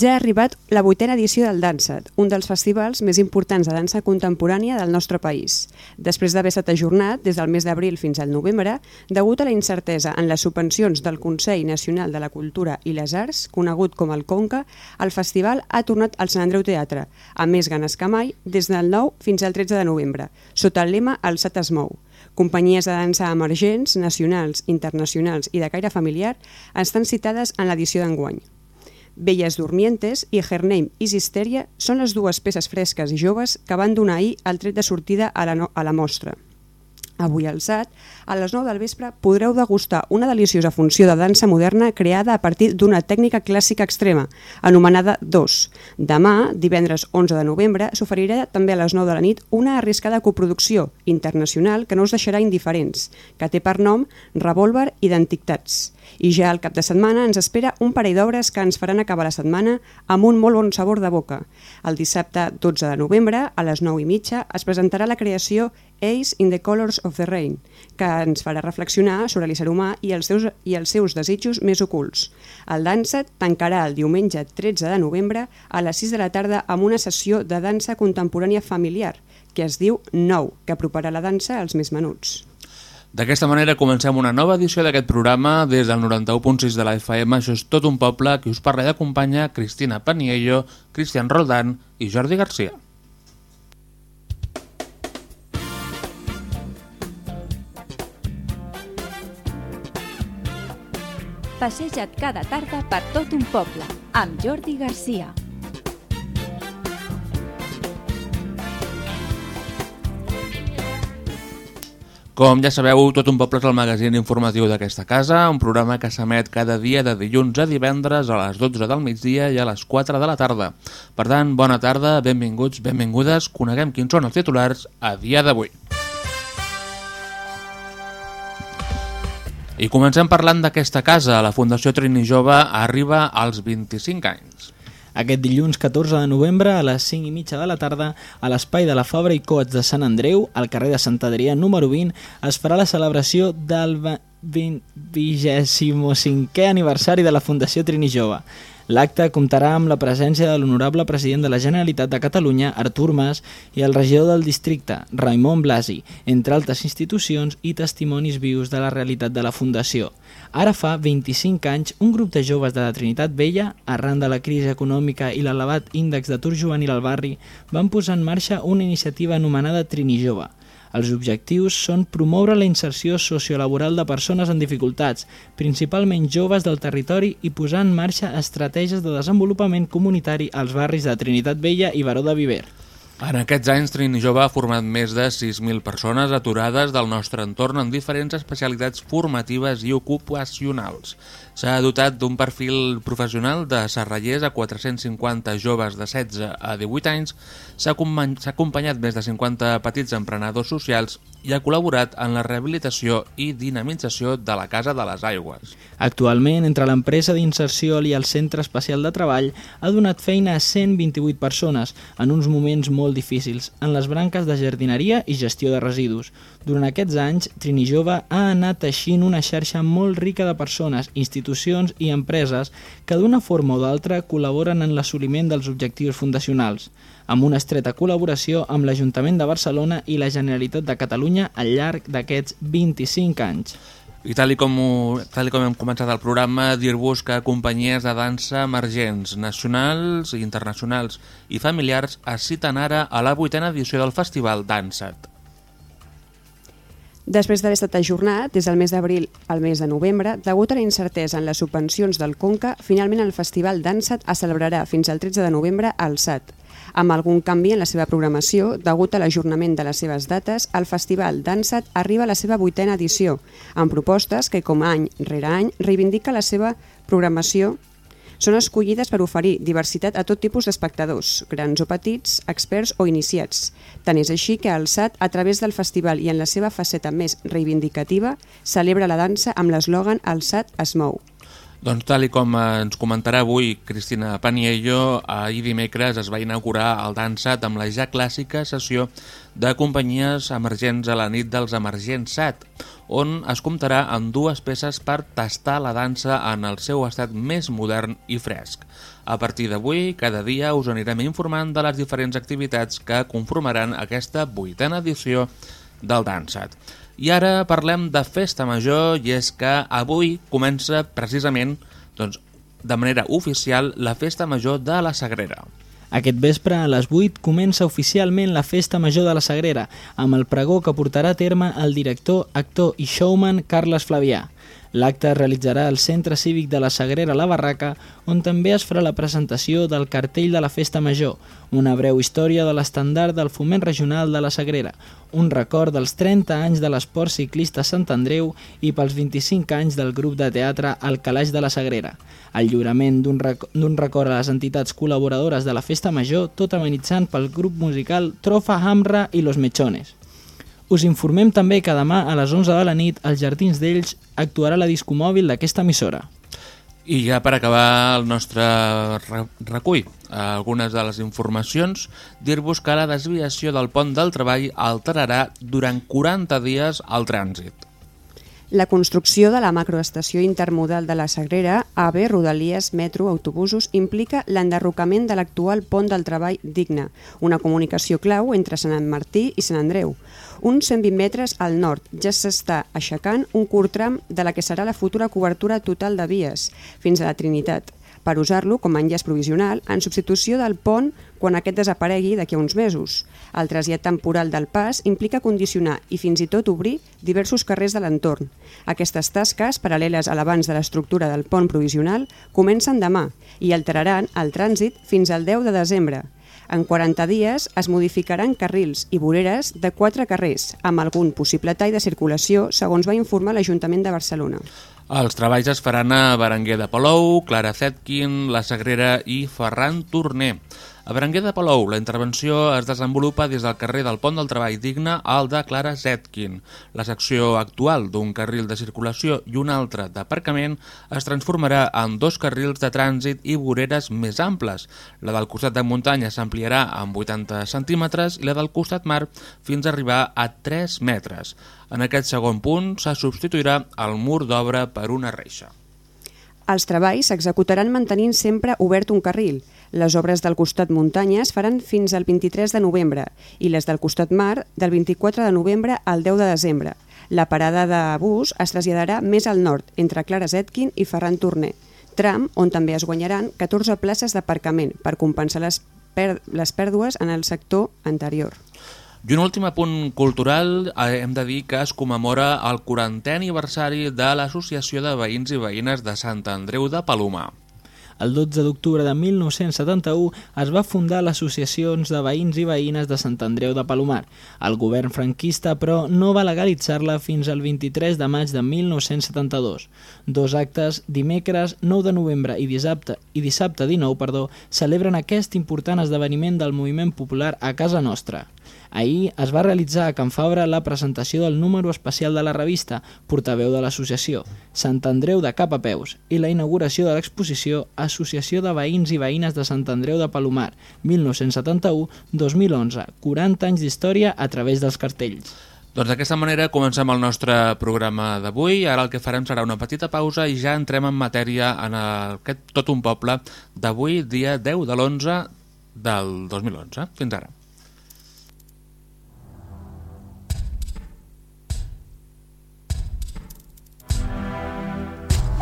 Ja ha arribat la vuitena edició del Dansat, un dels festivals més importants de dansa contemporània del nostre país. Després d'haver estat ajornat des del mes d'abril fins al novembre, degut a la incertesa en les subvencions del Consell Nacional de la Cultura i les Arts, conegut com el Conca, el festival ha tornat al Sant Andreu Teatre, amb més ganes que mai, des del 9 fins al 13 de novembre, sota el lema El SAT es mou. Companyies de dansa emergents, nacionals, internacionals i de caire familiar estan citades en l'edició d'enguany. Belles Dormientes i Her Name is Hysteria són les dues peces fresques i joves que van donar ahir el tret de sortida a la, no a la mostra. Avui al SAT, a les 9 del vespre, podreu degustar una deliciosa funció de dansa moderna creada a partir d'una tècnica clàssica extrema, anomenada DOS. Demà, divendres 11 de novembre, s'oferirà també a les 9 de la nit una arriscada coproducció internacional que no us deixarà indiferents, que té per nom Revolver Identitats i ja al cap de setmana ens espera un parell d'obres que ens faran acabar la setmana amb un molt bon sabor de boca. El dissabte 12 de novembre, a les 9 i mitja, es presentarà la creació Ace in the Colors of the Rain, que ens farà reflexionar sobre l'ésser humà i els, seus, i els seus desitjos més ocults. El Danset tancarà el diumenge 13 de novembre a les 6 de la tarda amb una sessió de dansa contemporània familiar, que es diu Nou, que aproparà la dansa als més menuts. D'aquesta manera comencem una nova edició d'aquest programa des del 91.6 de la FM. Això és tot un poble que us parla i acompanya Cristina Paniello, Cristian Roldán i Jordi Garcia. Passeja't cada tarda per tot un poble amb Jordi Garcia. Com ja sabeu, Tot un poble és el magazín informatiu d'aquesta casa, un programa que s'emet cada dia de dilluns a divendres a les 12 del migdia i a les 4 de la tarda. Per tant, bona tarda, benvinguts, benvingudes, coneguem quins són els titulars a dia d'avui. I comencem parlant d'aquesta casa. La Fundació Trini Jove arriba als 25 anys. Aquest dilluns 14 de novembre a les 5 i mitja de la tarda a l'espai de la Fabra i Coats de Sant Andreu, al carrer de Sant Adrià número 20, es farà la celebració del 25è aniversari de la Fundació Trini Jove. L'acte comptarà amb la presència de l'honorable president de la Generalitat de Catalunya, Artur Mas, i el regidor del districte, Raimon Blasi, entre altres institucions i testimonis vius de la realitat de la Fundació. Ara fa 25 anys, un grup de joves de la Trinitat Vella, arran de la crisi econòmica i l'elevat índex d'atur juvenil al barri, van posar en marxa una iniciativa anomenada Trini Jove, els objectius són promoure la inserció sociolaboral de persones en dificultats, principalment joves del territori i posar en marxa estratègies de desenvolupament comunitari als barris de Trinitat Vella i Baró de Viver. En aquests anys, Trini Jove ha format més de 6.000 persones aturades del nostre entorn en diferents especialitats formatives i ocupacionals. S'ha dotat d'un perfil professional de serrallers a 450 joves de 16 a 18 anys, s'ha acompanyat més de 50 petits emprenedors socials i ha col·laborat en la rehabilitació i dinamització de la Casa de les Aigües. Actualment, entre l'empresa d'inserció i el Centre Especial de Treball, ha donat feina a 128 persones en uns moments molt difícils, en les branques de jardineria i gestió de residus. Durant aquests anys, Trini Jove ha anat teixint una xarxa molt rica de persones, institucions i empreses que d'una forma o d'altra col·laboren en l'assoliment dels objectius fundacionals amb una estreta col·laboració amb l'Ajuntament de Barcelona i la Generalitat de Catalunya al llarg d'aquests 25 anys. I tal i, com, tal i com hem començat el programa, dir-vos que companyies de dansa emergents, nacionals, internacionals i familiars es citen ara a la vuitena edició del Festival Dansat. Després d'haver estat ajornat des del mes d'abril al mes de novembre, degut a la incertesa en les subvencions del Conca, finalment el Festival Dansat es celebrarà fins al 13 de novembre al SAT. Amb algun canvi en la seva programació, degut a l'ajornament de les seves dates, el Festival Dansat arriba a la seva vuitena edició, amb propostes que, com any rere any, reivindica la seva programació són escollides per oferir diversitat a tot tipus d'espectadors, grans o petits, experts o iniciats. Tant és així que el SAT, a través del festival i en la seva faceta més reivindicativa, celebra la dansa amb l'eslògan El SAT es mou. Doncs tal i com ens comentarà avui Cristina Paniello, ahir dimecres es va inaugurar el Dansat amb la ja clàssica sessió de companyies emergents a la nit dels Emergents 7, on es comptarà amb dues peces per tastar la dansa en el seu estat més modern i fresc. A partir d'avui, cada dia us anirem informant de les diferents activitats que conformaran aquesta vuitena edició del Dansat. I ara parlem de Festa Major i és que avui comença precisament doncs, de manera oficial la Festa Major de la Sagrera. Aquest vespre a les 8 comença oficialment la Festa Major de la Sagrera amb el pregó que portarà a terme el director, actor i showman Carles Flavià. L'acte es realitzarà al Centre Cívic de la Sagrera La Barraca, on també es farà la presentació del cartell de la Festa Major, una breu història de l'estandard del foment regional de la Sagrera, un record dels 30 anys de l'esport ciclista Sant Andreu i pels 25 anys del grup de teatre El Calaix de la Sagrera. El lliurament d'un rec record a les entitats col·laboradores de la Festa Major, tot amenitzant pel grup musical Trofa Hamra i Los Mechones. Us informem també que demà a les 11 de la nit als Jardins d'Ells actuarà la discomòbil d'aquesta emissora. I ja per acabar el nostre recull, algunes de les informacions, dir-vos que la desviació del pont del treball alterarà durant 40 dies el trànsit. La construcció de la macroestació intermodal de la Sagrera, AVE, Rodalies, Metro, Autobusos, implica l'enderrocament de l'actual pont del treball digne, una comunicació clau entre Sant Martí i Sant Andreu. Uns 120 metres al nord ja s'està aixecant un curt tram de la que serà la futura cobertura total de vies, fins a la Trinitat per usar-lo com a enllaç provisional en substitució del pont quan aquest desaparegui d'aquí a uns mesos. El trasllat temporal del pas implica condicionar i fins i tot obrir diversos carrers de l'entorn. Aquestes tasques, paral·leles a l'abans de l'estructura del pont provisional, comencen demà i alteraran el trànsit fins al 10 de desembre. En 40 dies es modificaran carrils i voreres de quatre carrers, amb algun possible tall de circulació, segons va informar l'Ajuntament de Barcelona. Els treballs es faran a Berenguer de Palou, Clara Zetkin, La Sagrera i Ferran Torner. A Berenguer de Palou, la intervenció es desenvolupa des del carrer del Pont del Treball Digne al de Clara Zetkin. La secció actual d'un carril de circulació i un altre d'aparcament es transformarà en dos carrils de trànsit i voreres més amples. La del costat de muntanya s'ampliarà en 80 centímetres i la del costat mar fins a arribar a 3 metres. En aquest segon punt se substituirà el mur d'obra per una reixa. Els treballs s'executaran mantenint sempre obert un carril. Les obres del costat muntanya es faran fins al 23 de novembre i les del costat mar del 24 de novembre al 10 de desembre. La parada de bus es traslladarà més al nord, entre Clara Zetkin i Ferran Torner, tram on també es guanyaran 14 places d'aparcament per compensar les, les pèrdues en el sector anterior. I un últim apunt cultural, eh, hem de dir que es commemora el 40è aniversari de l'Associació de Veïns i Veïnes de Sant Andreu de Palomar. El 12 d'octubre de 1971 es va fundar l'Associacions de Veïns i Veïnes de Sant Andreu de Palomar. El govern franquista, però, no va legalitzar-la fins al 23 de maig de 1972. Dos actes, dimecres 9 de novembre i dissabte, i dissabte 19, perdó, celebren aquest important esdeveniment del moviment popular a casa nostra. Ahir es va realitzar a Can Fabra la presentació del número especial de la revista, portaveu de l'associació, Sant Andreu de Cap a Peus, i la inauguració de l'exposició Associació de Veïns i Veïnes de Sant Andreu de Palomar, 1971-2011, 40 anys d'història a través dels cartells. Doncs d'aquesta manera comencem el nostre programa d'avui. Ara el que farem serà una petita pausa i ja entrem en matèria en aquest Tot un poble d'avui, dia 10 de l'11 del 2011. Fins ara.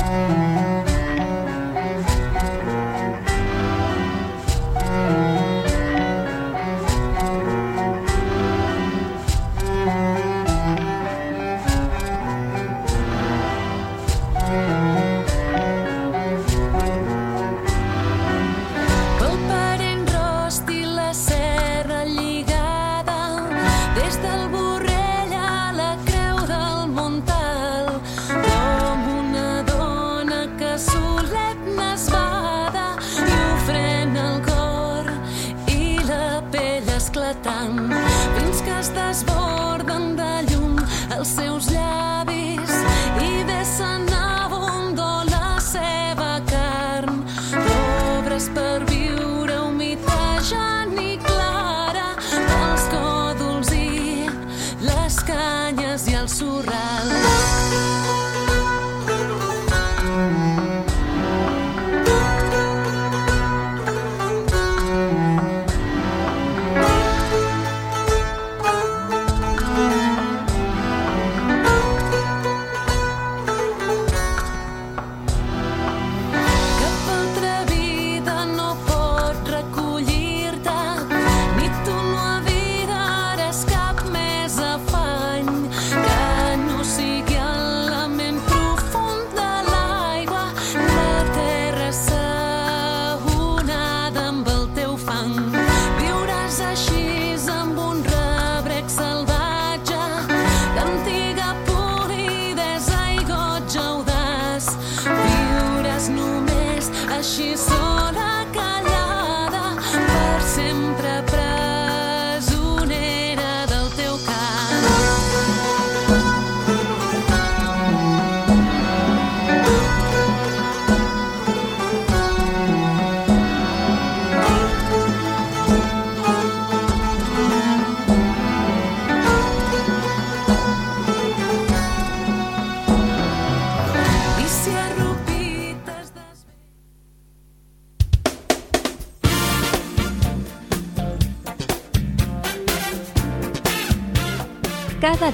Els seus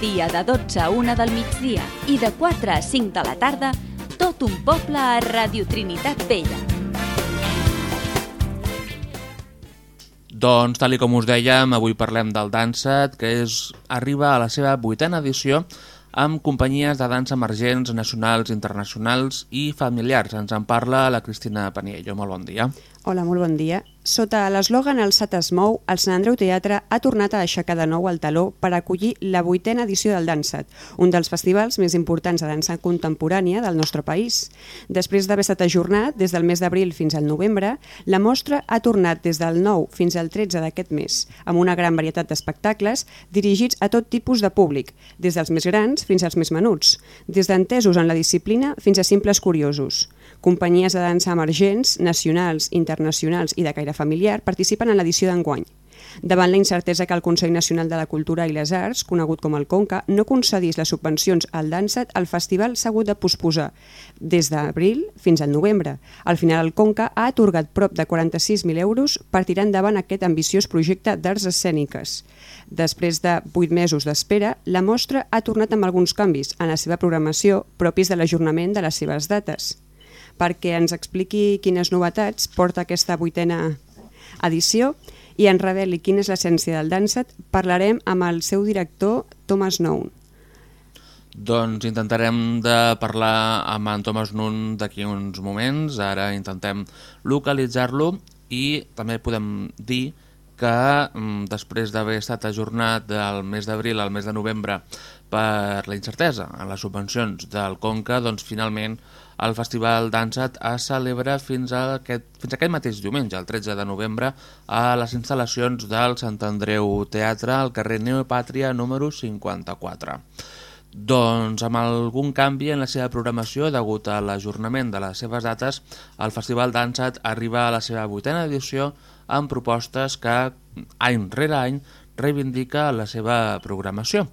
dia de 12 a 1 del migdia i de 4 a 5 de la tarda, tot un poble a Radio Trinitat Vella. Doncs, tal com us dèiem, avui parlem del Dansat, que és, arriba a la seva vuitena edició amb companyies de dansa emergents, nacionals, internacionals i familiars. Ens en parla la Cristina Paniello. Molt bon dia. Hola, molt bon dia. Sota l'eslògan El SAT es mou, el Sant Andreu Teatre ha tornat a aixecar de nou el taló per acollir la vuitena edició del Dansat, un dels festivals més importants de dansa contemporània del nostre país. Després d'haver estat ajornat des del mes d'abril fins al novembre, la mostra ha tornat des del 9 fins al 13 d'aquest mes, amb una gran varietat d'espectacles dirigits a tot tipus de públic, des dels més grans fins als més menuts, des d'entesos en la disciplina fins a simples curiosos. Companyies de dansa emergents, nacionals, internacionals i de caire familiar participen en l'edició d'enguany. Davant la incertesa que el Consell Nacional de la Cultura i les Arts, conegut com el CONCA, no concedís les subvencions al Dansat, el festival s'ha hagut de posposar des d'abril fins al novembre. Al final, el CONCA ha atorgat prop de 46.000 euros per tirar endavant aquest ambiciós projecte d'arts escèniques. Després de 8 mesos d'espera, la mostra ha tornat amb alguns canvis en la seva programació propis de l'ajornament de les seves dates. Perquè ens expliqui quines novetats porta aquesta vuitena edició. I ens reveli quina és l'essència del Dansat, parlarem amb el seu director, Thomas Noun. Doncs intentarem de parlar amb en Thomas Nun d'aquí uns moments, ara intentem localitzar-lo i també podem dir que mm, després d'haver estat ajornat del mes d'abril al mes de novembre per la incertesa en les subvencions del Conca, doncs finalment el Festival Dansat es celebra fins a aquest, fins a aquest mateix diumenge, el 13 de novembre, a les instal·lacions del Sant Andreu Teatre al carrer Neopàtria número 54. Doncs amb algun canvi en la seva programació degut a l'ajornament de les seves dates, el Festival Dansat arriba a la seva vuitena edició amb propostes que any rere any reivindica la seva programació.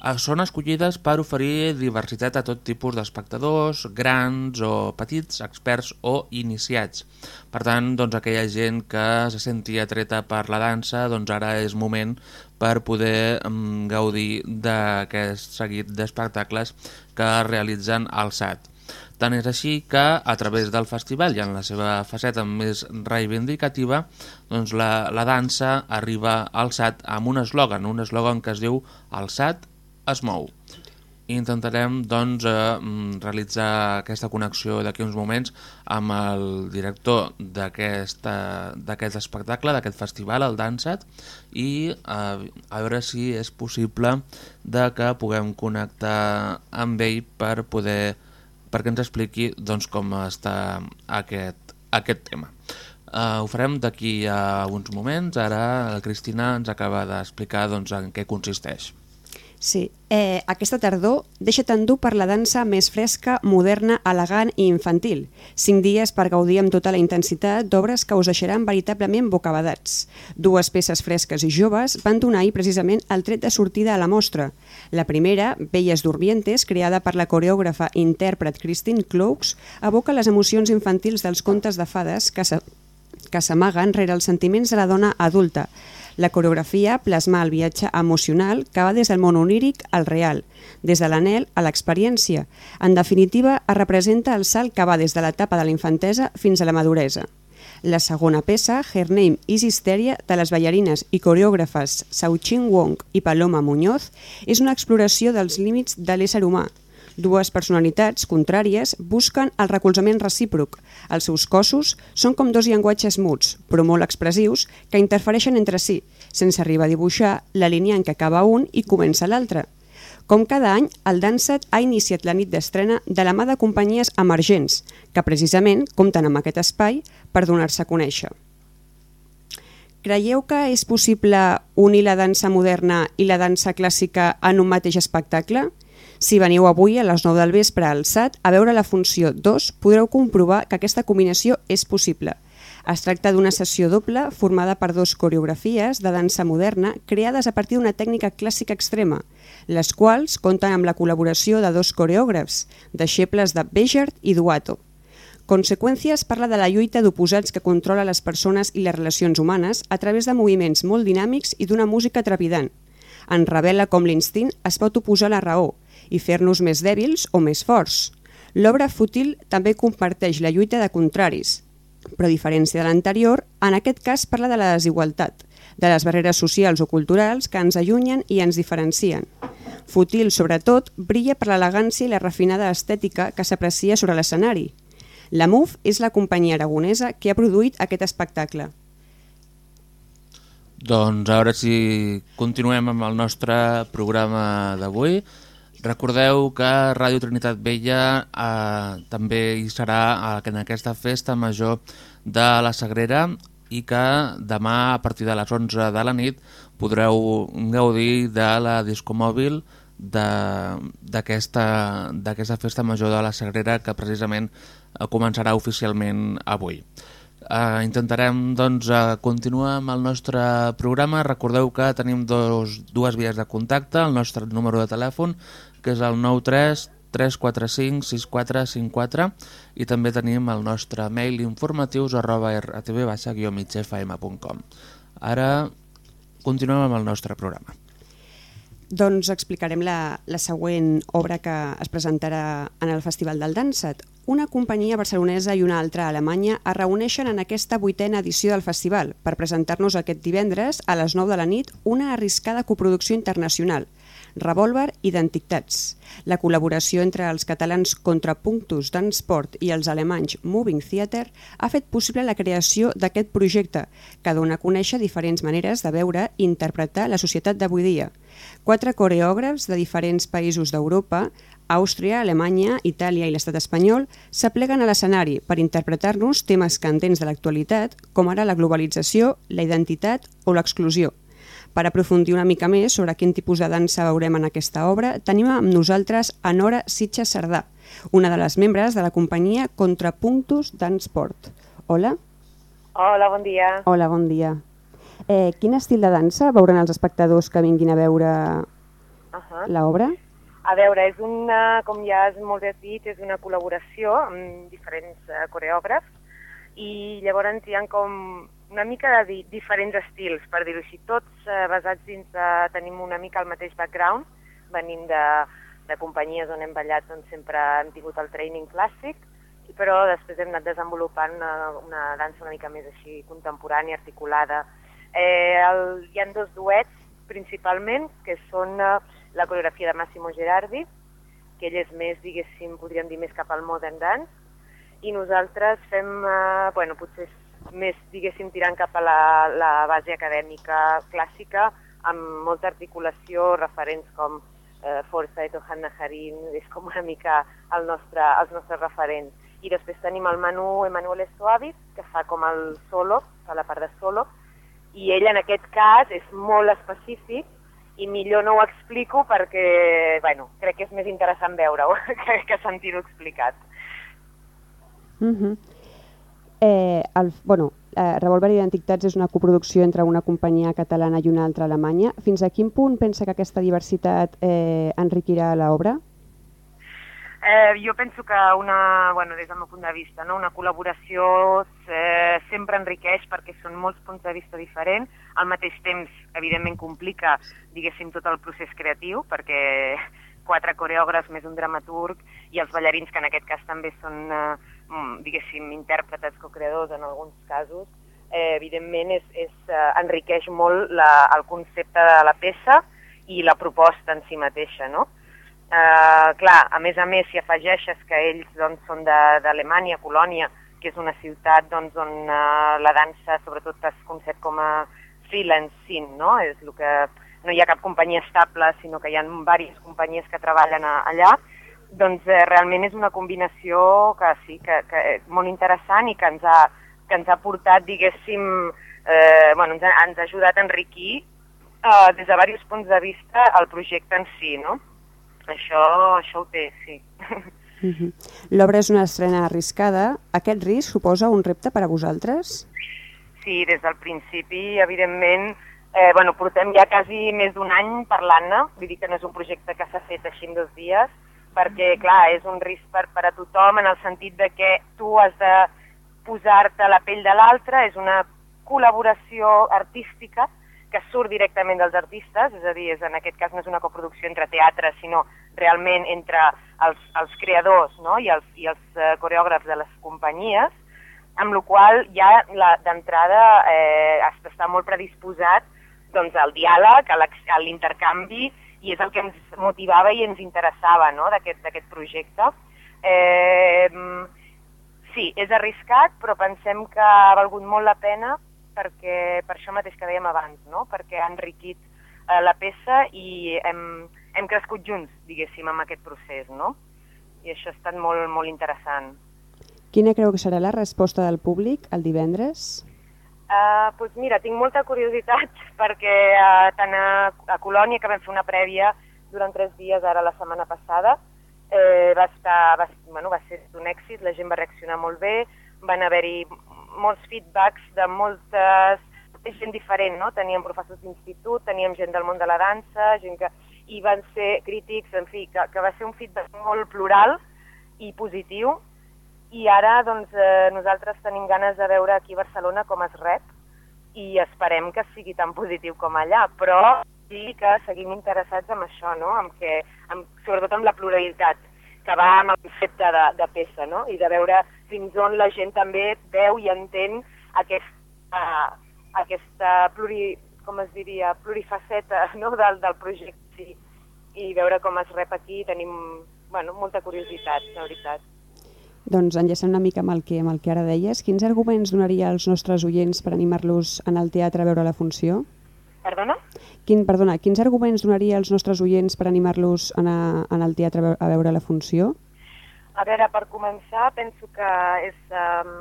Eh, Són escollides per oferir diversitat a tot tipus d'espectadors, grans o petits, experts o iniciats. Per tant, doncs, aquella gent que se senti atreta per la dansa, doncs ara és moment per poder mm, gaudir d'aquest seguit d'espectacles que realitzen al SAT. Tant és així que, a través del festival i en la seva faceta més reivindicativa, doncs la, la dansa arriba al SAT amb un eslògan, un eslògan que es diu El SAT es mou. I intentarem doncs, eh, mm, realitzar aquesta connexió d'aquí uns moments amb el director d'aquest espectacle, d'aquest festival, el Dansat, i eh, a veure si és possible de que puguem connectar amb ell per poder perquè ens expliqui doncs, com està aquest, aquest tema. Uh, ho farem d'aquí a uns moments. Ara la Cristina ens acaba d'explicar doncs, en què consisteix. Sí, eh, aquesta tardor deixa't endur per la dansa més fresca, moderna, elegant i infantil. Cinc dies per gaudir amb tota la intensitat d'obres que us deixaran veritablement bocabadats. Dues peces fresques i joves van donar ahir precisament el tret de sortida a la mostra. La primera, Belles Durmientes, creada per la coreògrafa i intèrpret Christine Cloaks, evoca les emocions infantils dels contes de fades que s'amaguen rere els sentiments de la dona adulta. La coreografia plasma el viatge emocional que va des del món oníric al real, des de l'anel a l'experiència. En definitiva, es representa el salt que va des de l'etapa de la infantesa fins a la maduresa. La segona peça, Her Name is Hysteria, de les ballarines i coreògrafes Sauchin Wong i Paloma Muñoz, és una exploració dels límits de l'ésser humà, Dues personalitats contràries busquen el recolzament recíproc. Els seus cossos són com dos llenguatges muts, però molt expressius, que interfereixen entre si, sense arribar a dibuixar la línia en què acaba un i comença l'altre. Com cada any, el Dancet ha iniciat la nit d'estrena de la mà de companyies emergents, que precisament compten amb aquest espai per donar-se a conèixer. Creieu que és possible unir la dansa moderna i la dansa clàssica en un mateix espectacle? Si veniu avui a les 9 del vespre al SAT a veure la funció 2, podreu comprovar que aquesta combinació és possible. Es tracta d'una sessió doble formada per dos coreografies de dansa moderna creades a partir d'una tècnica clàssica extrema, les quals compten amb la col·laboració de dos coreògrafs, deixebles de Bejart i Duato. Conseqüències parla de la lluita d'oposats que controla les persones i les relacions humanes a través de moviments molt dinàmics i d'una música trepidant. En revela com l'instint es pot oposar a la raó, i fer-nos més dèbils o més forts. L'obra fútil també comparteix la lluita de contraris, però a diferència de l'anterior, en aquest cas parla de la desigualtat, de les barreres socials o culturals que ens allunyen i ens diferencien. Fútil, sobretot, brilla per l'elegància i la refinada estètica que s'aprecia sobre l'escenari. La MUF és la companyia aragonesa que ha produït aquest espectacle. Doncs ara sí, continuem amb el nostre programa d'avui. Recordeu que Ràdio Trinitat Vella eh, també hi serà en aquesta festa major de la Sagrera i que demà a partir de les 11 de la nit podreu gaudir de la discomòbil d'aquesta festa major de la Sagrera que precisament començarà oficialment avui. Uh, intentarem doncs, uh, continuar amb el nostre programa. Recordeu que tenim dos, dues vies de contacte, el nostre número de telèfon que és el 93 345 6454 i també tenim el nostre mail informatius arroba rtv-migfm.com Ara continuem amb el nostre programa. Doncs explicarem la, la següent obra que es presentarà en el Festival del Dansat. Una companyia barcelonesa i una altra alemanya es reuneixen en aquesta vuitena edició del festival per presentar-nos aquest divendres a les 9 de la nit una arriscada coproducció internacional – Revolver i. La col·laboració entre els catalans Contrapunctus d'Ansport i els alemanys Moving Theater ha fet possible la creació d'aquest projecte, que dona a conèixer diferents maneres de veure i interpretar la societat d'avui dia. Quatre coreògrafs de diferents països d'Europa, Àustria, Alemanya, Itàlia i l'estat espanyol s'apleguen a l'escenari per interpretar-nos temes candents de l'actualitat, com ara la globalització, la identitat o l'exclusió. Per aprofundir una mica més sobre quin tipus de dansa veurem en aquesta obra, tenim amb nosaltres a Nora Sitxa Cerdà, una de les membres de la companyia Contrapunctus Dansport. Hola. Hola, bon dia. Hola, bon dia. Eh, quin estil de dansa veuran els espectadors que vinguin a veure uh -huh. l'obra? A veure, és una, com ja has molt bé dit, és una col·laboració amb diferents uh, coreògrafs i llavors hi ha com una mica de di diferents estils, per dir-ho així, tots eh, basats dins de... tenim una mica el mateix background, venim de, de companyies on hem ballat on sempre hem tingut el training clàssic, però després hem anat desenvolupant una, una dansa una mica més així contemporània, articulada. Eh, el, hi han dos duets principalment, que són eh, la coreografia de Massimo Gerardi, que ell és més, diguéssim, podríem dir més cap al modern dance, i nosaltres fem, eh, bueno, potser més, diguéssim, tirant cap a la, la base acadèmica clàssica, amb molta articulació, referents com eh, Forsyth o Hannah Harin, és com una mica el nostre, els nostres referents. I després tenim el Manu Emanuel Estoavis, que fa com el solo, fa la part de solo, i ell en aquest cas és molt específic i millor no ho explico perquè, bueno, crec que és més interessant veure-ho que, que sentir-ho explicat. Uh -huh. Eh, el, bueno, eh, Revolver Identitats és una coproducció entre una companyia catalana i una altra alemanya. Fins a quin punt pensa que aquesta diversitat eh, enriquirà l'obra? Eh, jo penso que una, bueno, des del meu punt de vista, no? una col·laboració eh, sempre enriqueix perquè són molts punts de vista diferents, al mateix temps, evidentment, complica, diguéssim, tot el procés creatiu, perquè quatre coreògrafs més un dramaturg i els ballarins, que en aquest cas també són, eh, diguéssim, intèrpretes, co-creadors en alguns casos, eh, evidentment és, és, eh, enriqueix molt la, el concepte de la peça i la proposta en si mateixa, no? Eh, clar, a més a més, si afegeixes que ells doncs, són d'Alemanya, Colònia, que és una ciutat doncs, on eh, la dansa sobretot es concep com a freelance scene, no? És el que no hi ha cap companyia estable, sinó que hi ha diverses companyies que treballen a, allà, doncs eh, realment és una combinació que sí, que, que molt interessant i que ens ha, que ens ha portat, diguéssim, eh, bueno, ens, ha, ens ha ajudat a enriquir eh, des de diversos punts de vista el projecte en si, no? Això, això ho té, sí. -huh. L'obra és una estrena arriscada. Aquest risc suposa un repte per a vosaltres? Sí, des del principi, evidentment, eh, bueno, portem ja quasi més d'un any parlant-ne, vull dir que no és un projecte que s'ha fet així en dos dies, perquè, clar, és un risc per, per a tothom en el sentit de que tu has de posar-te la pell de l'altre, és una col·laboració artística que surt directament dels artistes, és a dir, és, en aquest cas no és una coproducció entre teatres, sinó realment entre els, els creadors no? i els, i els eh, coreògrafs de les companyies, amb la qual ja d'entrada eh, d'estar molt predisposat doncs, al diàleg, a l'intercanvi, i és el que ens motivava i ens interessava no? d'aquest projecte. Eh, sí, és arriscat, però pensem que ha valgut molt la pena perquè per això mateix que dèiem abans, no? perquè ha enriquit eh, la peça i hem, hem crescut junts, diguéssim, amb aquest procés, no? I això ha estat molt, molt interessant. Quina creu que serà la resposta del públic el divendres? Uh, pues mira, tinc molta curiositat perquè uh, tant a, a Colònia, que vam fer una prèvia durant tres dies ara la setmana passada, eh, va, estar, va, bueno, va ser un èxit, la gent va reaccionar molt bé, van haver-hi molts feedbacks de moltes de gent diferent, no? Teníem professors d'institut, teníem gent del món de la dansa, gent que... i van ser crítics, en fi, que, que va ser un feedback molt plural i positiu, i ara doncs, eh, nosaltres tenim ganes de veure aquí a Barcelona com es rep i esperem que sigui tan positiu com allà, però sí que seguim interessats en això, no? amb que, amb, sobretot amb la pluralitat que va amb el concepte de, de peça, no? i de veure fins on la gent també veu i entén aquesta, aquesta pluri, com es diria, plurifaceta no? del, del projecte sí. i veure com es rep aquí tenim bueno, molta curiositat, la veritat. Doncs enllaçant una mica amb el, que, amb el que ara deies, quins arguments donaria als nostres oients per animar-los en el teatre a veure la funció? Perdona? Quin, perdona, quins arguments donaria als nostres oients per animar-los a anar en el teatre a veu- a veure la funció? A veure, per començar, penso que és, um,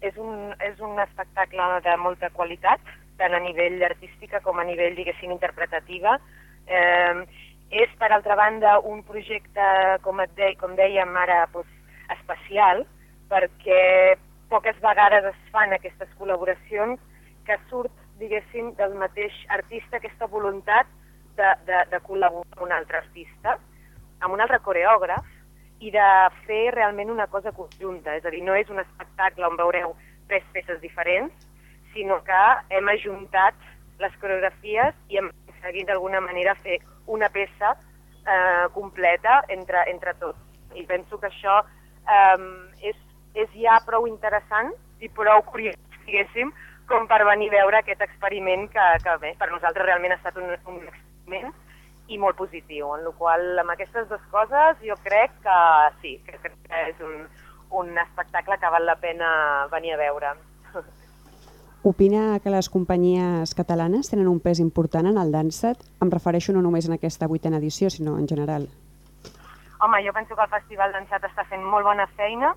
és, un, és un espectacle de molta qualitat, tant a nivell artística com a nivell, diguéssim, interpretativa. Eh, és, per altra banda, un projecte, com, et de, com dèiem ara, doncs, especial, perquè poques vegades es fan aquestes col·laboracions que surt, diguéssim, del mateix artista aquesta voluntat de, de, de col·laborar amb un altre artista, amb un altre coreògraf, i de fer realment una cosa conjunta. És a dir, no és un espectacle on veureu tres peces diferents, sinó que hem ajuntat les coreografies i hem aconseguit d'alguna manera fer una peça eh, completa entre, entre tots. I penso que això eh, és, és ja prou interessant i prou curiós, diguéssim, com per venir a veure aquest experiment que, que bé, per nosaltres realment ha estat un, un experiment i molt positiu, en la qual amb aquestes dues coses jo crec que sí, que, crec que és un, un espectacle que val la pena venir a veure. Opina que les companyies catalanes tenen un pes important en el Danset? Em refereixo no només en aquesta vuitena edició, sinó en general. Home, jo penso que el Festival d'Ensat està fent molt bona feina.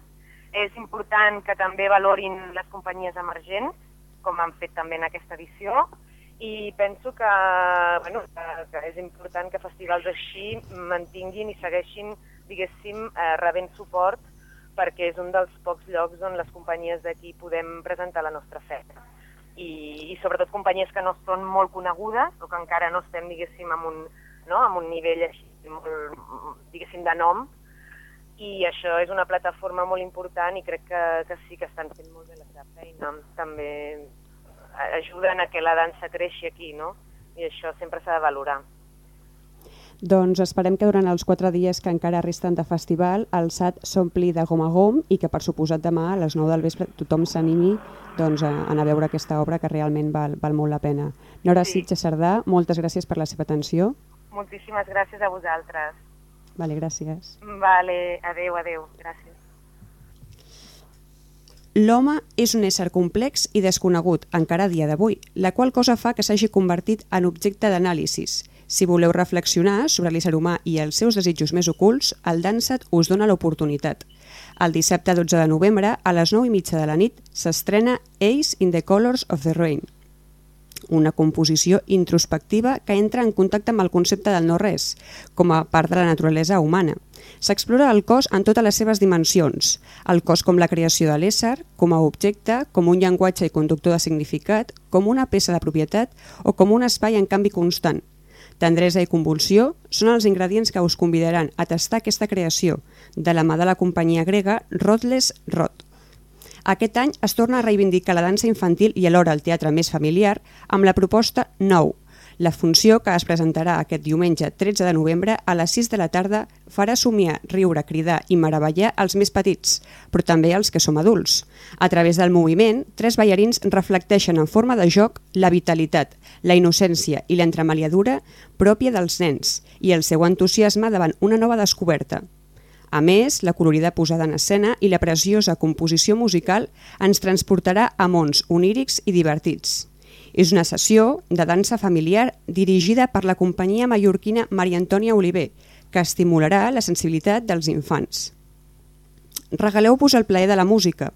És important que també valorin les companyies emergents, com han fet també en aquesta edició, i penso que, bueno, que, que és important que festivals així mantinguin i segueixin, diguéssim, eh, rebent suport perquè és un dels pocs llocs on les companyies d'aquí podem presentar la nostra feina. I, I sobretot companyies que no són molt conegudes o que encara no estem, diguéssim, amb un, no, amb un nivell així, molt, diguéssim, de nom, i això és una plataforma molt important i crec que, que sí que estan fent molt bé la seva feina. També ajuden a que la dansa creixi aquí, no? I això sempre s'ha de valorar. Doncs esperem que durant els quatre dies que encara resten de festival el SAT s'ompli de gom a gom i que per suposat demà a les 9 del vespre tothom s'animi doncs, a anar a veure aquesta obra que realment val, val molt la pena. Nora Sí. Sitja Cerdà, moltes gràcies per la seva atenció. Moltíssimes gràcies a vosaltres. Vale, gràcies. Vale, adeu, adeu. Gràcies. L'home és un ésser complex i desconegut encara a dia d'avui, la qual cosa fa que s'hagi convertit en objecte d'anàlisis. Si voleu reflexionar sobre l'ésser humà i els seus desitjos més ocults, el Dansat us dona l'oportunitat. El dissabte 12 de novembre, a les 9 i mitja de la nit, s'estrena Ace in the Colors of the Rain, una composició introspectiva que entra en contacte amb el concepte del no-res, com a part de la naturalesa humana. S'explora el cos en totes les seves dimensions, el cos com la creació de l'ésser, com a objecte, com un llenguatge i conductor de significat, com una peça de propietat o com un espai en canvi constant. Tendresa i convulsió són els ingredients que us convidaran a tastar aquesta creació, de la mà de la companyia grega Rodless Rod. Aquest any es torna a reivindicar la dansa infantil i alhora el teatre més familiar amb la proposta Nou. La funció que es presentarà aquest diumenge 13 de novembre a les 6 de la tarda farà somiar, riure, cridar i meravellar els més petits, però també els que som adults. A través del moviment, tres ballarins reflecteixen en forma de joc la vitalitat, la innocència i l'entremaliadura pròpia dels nens i el seu entusiasme davant una nova descoberta. A més, la colorida posada en escena i la preciosa composició musical ens transportarà a mons onírics i divertits. És una sessió de dansa familiar dirigida per la companyia mallorquina Maria Antònia Oliver, que estimularà la sensibilitat dels infants. Regaleu-vos el plaer de la música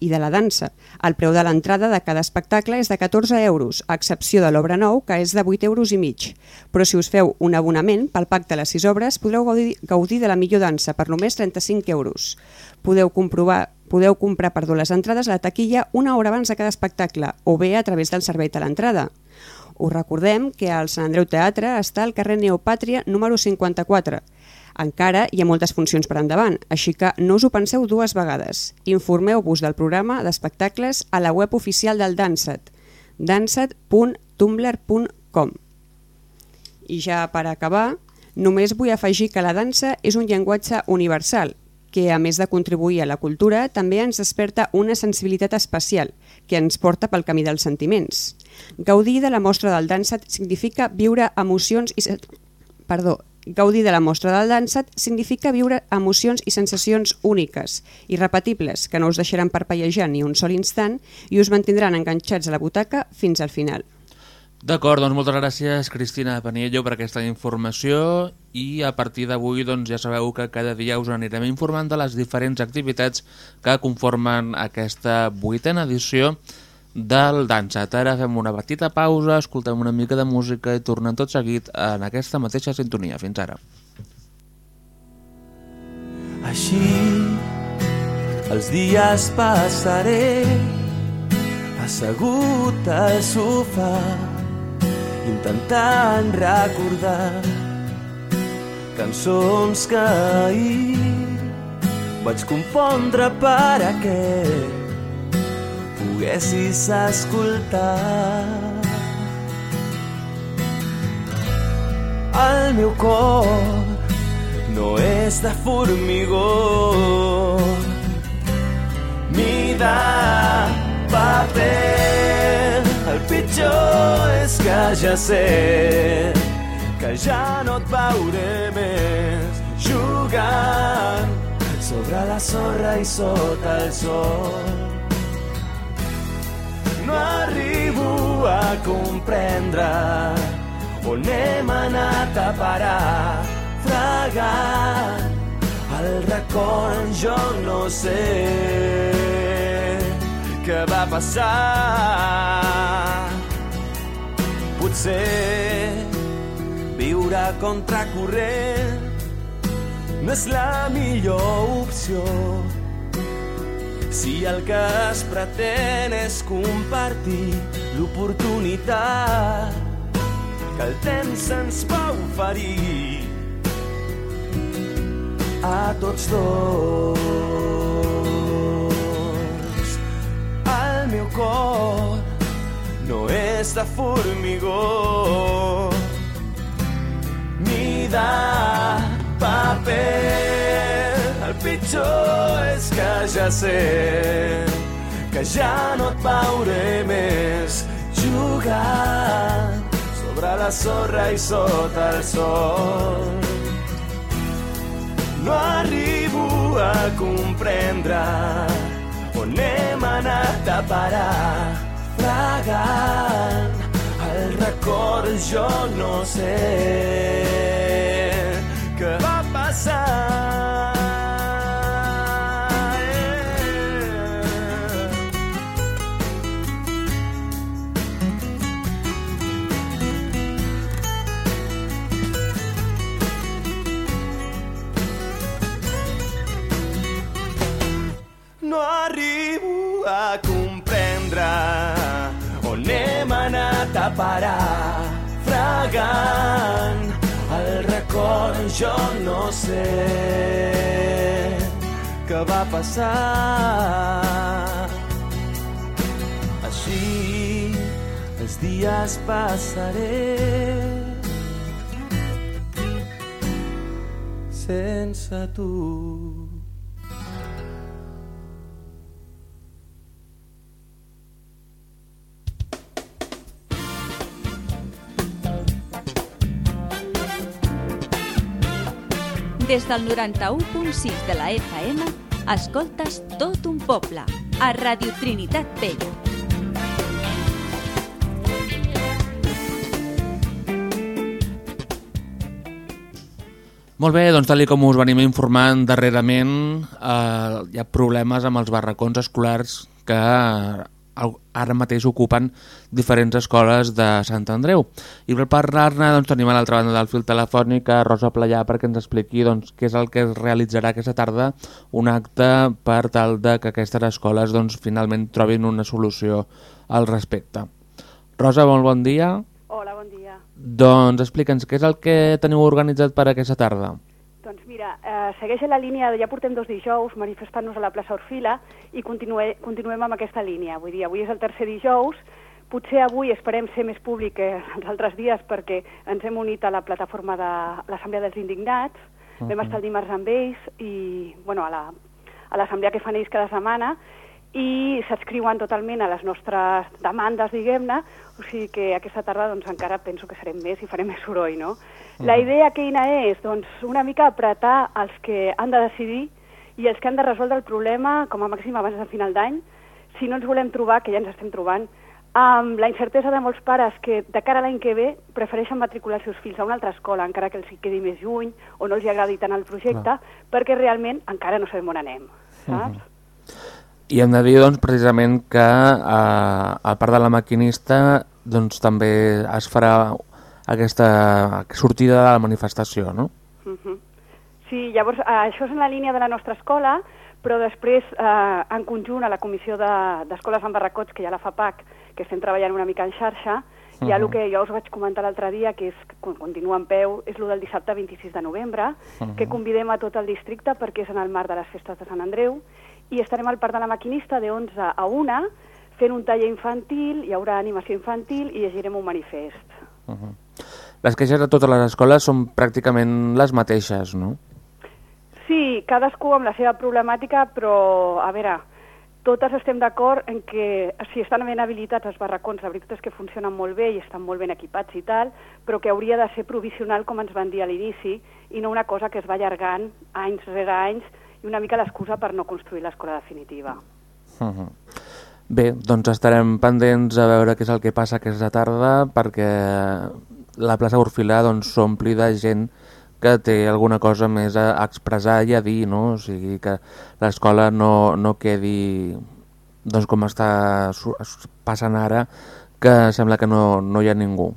i de la dansa. El preu de l'entrada de cada espectacle és de 14 euros, a excepció de l'obra nou, que és de 8 euros i mig. Però si us feu un abonament pel pacte a les 6 obres, podreu gaudir, de la millor dansa per només 35 euros. Podeu comprovar Podeu comprar perdó, les entrades a la taquilla una hora abans de cada espectacle o bé a través del servei de l'entrada. Us recordem que el Sant Andreu Teatre està al carrer Neopàtria número 54. Encara hi ha moltes funcions per endavant, així que no us ho penseu dues vegades. Informeu-vos del programa d'espectacles a la web oficial del Dansat, dansat.tumblr.com. I ja per acabar, només vull afegir que la dansa és un llenguatge universal, que a més de contribuir a la cultura, també ens desperta una sensibilitat especial, que ens porta pel camí dels sentiments. Gaudir de la mostra del Dansat significa viure emocions i... Perdó, gaudir de la mostra del Dansat significa viure emocions i sensacions úniques, irrepetibles, que no us deixaran parpellejar ni un sol instant i us mantindran enganxats a la butaca fins al final. D'acord, doncs moltes gràcies Cristina Paniello per aquesta informació i a partir d'avui doncs, ja sabeu que cada dia us anirem informant de les diferents activitats que conformen aquesta vuitena edició del Dansat. Ara fem una petita pausa, escoltem una mica de música i tornem tot seguit en aquesta mateixa sintonia. Fins ara. Així els dies passaré assegut al sofà intentant recordar cançons que ahir vaig compondre per a que poguessis escoltar. El meu cor no és de formigó ni de paper. El pitjor és que ja sé que ja no et veuré més jugant sobre la sorra i sota el sol. No arribo a comprendre on hem anat a parar fregant el record jo no sé què va passar Potser viure contracorrent no és la millor opció. Si el que es pretén és compartir l'oportunitat que el temps ens va oferir a tots dos. El meu cor no és de formigó ni de paper. Pitjor és que ja sé que ja no et veuré més jugant sobre la sorra i sota el sol. No arribo a comprendre on hem anat a parar fregant el record jo no sé què va passar parar fregant el record jo no sé què va passar. Així els dies passaré. Sense tu Des del 91.6 de la FM, escoltes tot un poble, a Radio Trinitat Vella. Molt bé, doncs tal com us venim informant darrerament, eh, hi ha problemes amb els barracons escolars que ara mateix ocupen diferents escoles de Sant Andreu. I per parlar-ne doncs, tenim a l'altra banda del fil telefònic a Rosa Playà perquè ens expliqui doncs, què és el que es realitzarà aquesta tarda, un acte per tal de que aquestes escoles doncs, finalment trobin una solució al respecte. Rosa, molt bon dia. Hola, bon dia. Doncs explica'ns què és el que teniu organitzat per aquesta tarda. Mira, eh, segueix la línia, ja portem dos dijous manifestant-nos a la plaça Orfila i continue, continuem amb aquesta línia. Vull dir, avui és el tercer dijous, potser avui esperem ser més públic que els altres dies perquè ens hem unit a la plataforma de l'Assemblea dels Indignats, uh -huh. vam estar el dimarts amb ells i, bueno, a la- a l'assemblea que fan ells cada setmana i s'adscriuen totalment a les nostres demandes, diguem-ne, o sigui que aquesta tarda doncs, encara penso que serem més i farem més soroll, no? La idea quina és? Doncs una mica apretar els que han de decidir i els que han de resoldre el problema com a màxim abans de final d'any, si no ens volem trobar, que ja ens estem trobant, amb la incertesa de molts pares que de cara a l'any que ve prefereixen matricular els seus fills a una altra escola, encara que els hi quedi més lluny o no els hi agradi tant el projecte, perquè realment encara no sabem on anem, saps? I hem de dir doncs, precisament que eh, a part de la maquinista doncs, també es farà aquesta sortida de la manifestació, no? Mhm. Sí, llavors eh, això és en la línia de la nostra escola, però després eh, en conjunt a la Comissió de- d'Escoles en Barracots, que ha la FAPAC, que estem treballant una mica en xarxa, hi ha el que jo us vaig comentar l'altre dia, que és que continua en peu, és el del dissabte 26 de novembre, que convidem a tot el districte perquè és en el marc de les festes de Sant Andreu, i estarem al Parc de la Maquinista de 11 a 1, fent un taller infantil, hi haurà animació infantil i llegirem un manifest. Uh -huh. Les queixes de totes les escoles són pràcticament les mateixes, no? Sí, cadascú amb la seva problemàtica, però, a veure, totes estem d'acord en que si estan ben habilitats els barracons, la veritat és que funcionen molt bé i estan molt ben equipats i tal, però que hauria de ser provisional, com ens van dir a l'inici, i no una cosa que es va allargant anys rere anys i una mica l'excusa per no construir l'escola definitiva. Uh -huh. Bé, doncs estarem pendents a veure què és el que passa aquesta tarda perquè la plaça Orfilà doncs, s'ompli de gent que té alguna cosa més a expressar i a dir, no? O sigui, que l'escola no, no quedi doncs, com està passant ara, que sembla que no, no hi ha ningú.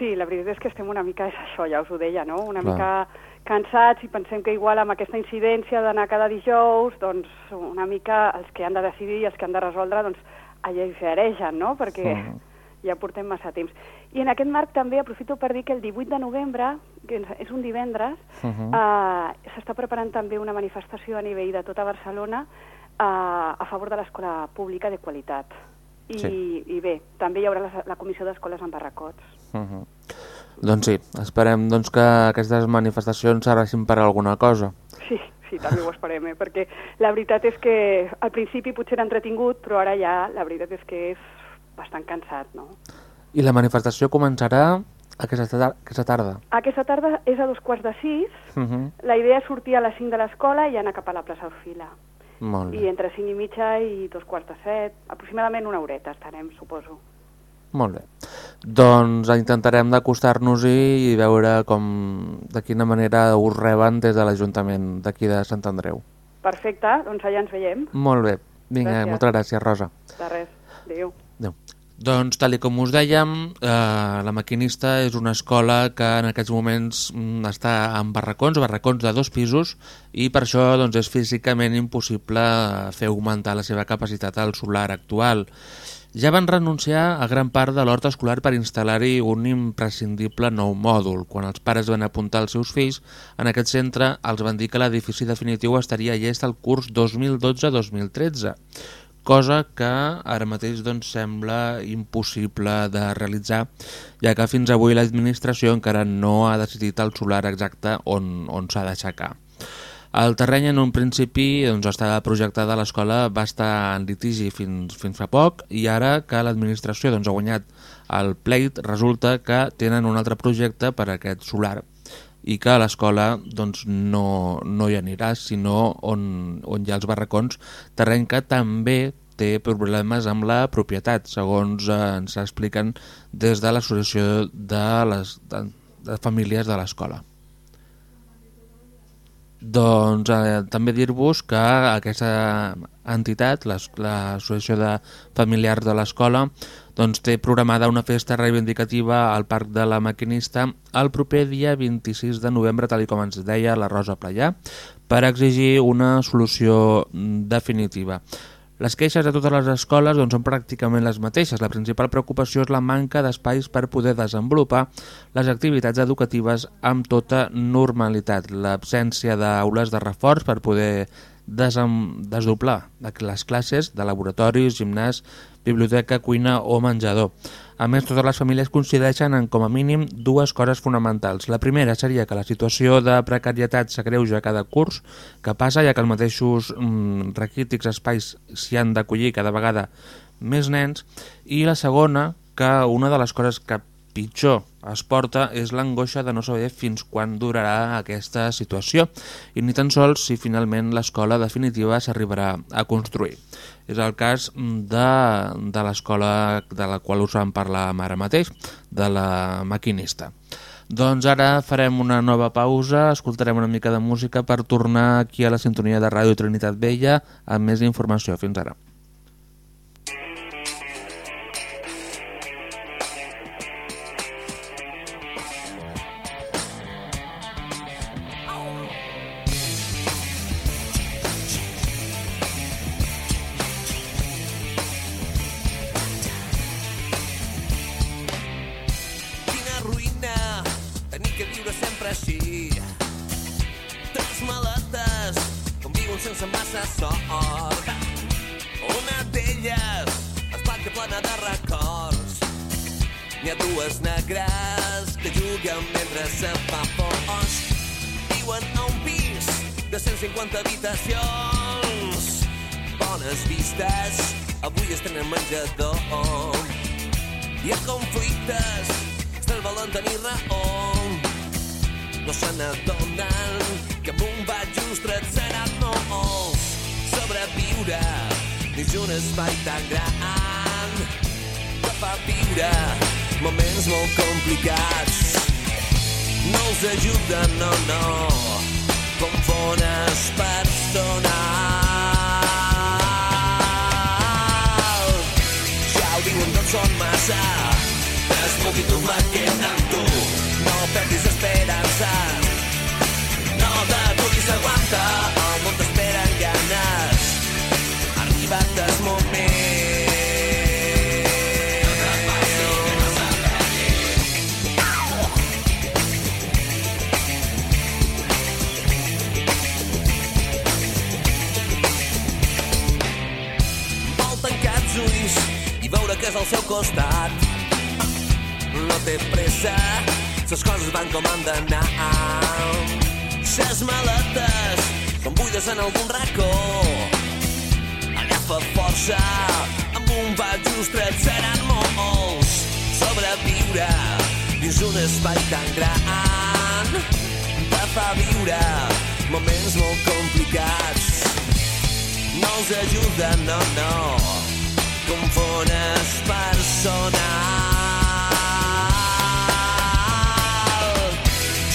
Sí, la veritat és que estem una mica, és això, ja us ho deia, no? Una Clar. mica cansats i pensem que igual amb aquesta incidència d'anar cada dijous, doncs una mica els que han de decidir i els que han de resoldre, doncs alleugeregen, no? Perquè Mhm. ja portem massa temps. I en aquest marc també aprofito per dir que el 18 de novembre, que és- un divendres, Mhm. eh, s'està preparant també una manifestació a nivell de tota Barcelona eh, a favor de l'escola pública de qualitat. I, Sí. I bé, també hi haurà la, la Comissió d'Escoles en Barracots. Uh -huh. Doncs sí, esperem doncs, que aquestes manifestacions serveixin per alguna cosa. Sí, sí, també ho esperem, eh? perquè la veritat és que al principi potser era entretingut, però ara ja la veritat és que és bastant cansat, no? I la manifestació començarà aquesta, tar aquesta tarda. Aquesta tarda és a dos quarts de sis, Uh -huh. la idea és sortir a les 5 de l'escola i anar cap a la plaça Orfila. Molt I bé. entre 5 i mitja i dos quarts de set, aproximadament una horeta estarem, suposo. Molt bé. Doncs intentarem d'acostar-nos-hi i veure com, de quina manera us reben des de l'Ajuntament d'aquí de Sant Andreu. Perfecte, doncs allà ens veiem. Molt bé. Vinga, Gràcies. moltes gràcies, Rosa. De res. Adéu. Adéu. Doncs, tal i com us dèiem, eh, la Maquinista és una escola que en aquests moments mm, està en barracons, barracons de dos pisos, i per això doncs, és físicament impossible fer augmentar la seva capacitat al solar actual. Ja van renunciar a gran part de l'hort escolar per instal·lar-hi un imprescindible nou mòdul. Quan els pares van apuntar els seus fills en aquest centre, els van dir que l'edifici definitiu estaria llest al curs 2012-2013 cosa que ara mateix doncs, sembla impossible de realitzar, ja que fins avui l'administració encara no ha decidit el solar exacte on, on s'ha d'aixecar. El terreny en un principi doncs, estava projectada l'escola va estar en litigi fins, fins fa poc i ara que l'administració doncs, ha guanyat el pleit resulta que tenen un altre projecte per a aquest solar i que a l'escola doncs, no, no hi anirà, sinó on, on hi ha els barracons, terreny que també té problemes amb la propietat, segons eh, ens expliquen des de l'associació de, les, de, de famílies de l'escola. Doncs eh, també dir-vos que aquesta entitat, l'as- l'Associació de Familiars de l'Escola, doncs té programada una festa reivindicativa al Parc de la Maquinista el proper dia 26 de novembre, tal com ens deia la Rosa Playà, per exigir una solució definitiva. Les queixes de totes les escoles doncs, són pràcticament les mateixes. La principal preocupació és la manca d'espais per poder desenvolupar les activitats educatives amb tota normalitat. L'absència d'aules de reforç per poder desdoblar les classes de laboratoris, gimnàs, biblioteca, cuina o menjador. A més, totes les famílies coincideixen en com a mínim dues coses fonamentals. La primera seria que la situació de precarietat s'agreuja cada curs que passa, ja que els mateixos mm, raquítics espais s'hi han d'acollir cada vegada més nens, i la segona, que una de les coses que pitjor es porta és l'angoixa de no saber fins quan durarà aquesta situació i ni tan sols si finalment l'escola definitiva s'arribarà a construir. És el cas de, de l'escola de la qual us vam parlar ara mateix, de la maquinista. Doncs ara farem una nova pausa, escoltarem una mica de música per tornar aquí a la sintonia de Ràdio Trinitat Vella amb més informació. Fins ara. Habitacions. Bones vistes, avui estan en menjador. Hi ha conflictes, se'l volen tenir raó. No se n'adonen que amb un bat just seran molts. Sobreviure dins un espai tan gran que fa viure moments molt complicats. No els ajuden, no, no, confones personal. Ja Desmuqui tu. No perdis esperança. No t'aturis, aguanta. Seu costat. No té pressa, les coses van com han d'anar. Ses maletes són buides en algun racó. Allà fa força, amb un pas just tret seran molts. Sobreviure dins un espai tan gran te fa viure moments molt complicats no els ajuda, no, no. Confones personal.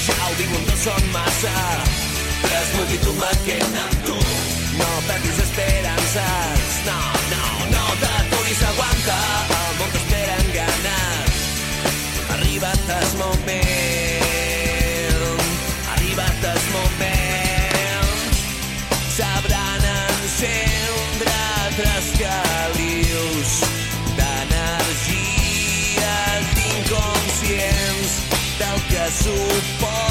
Ja ho diuen, no són massa. Desmuqui tu me queda amb tu. No perdis esperances. No, no, no t'aturis, aguanta. Del que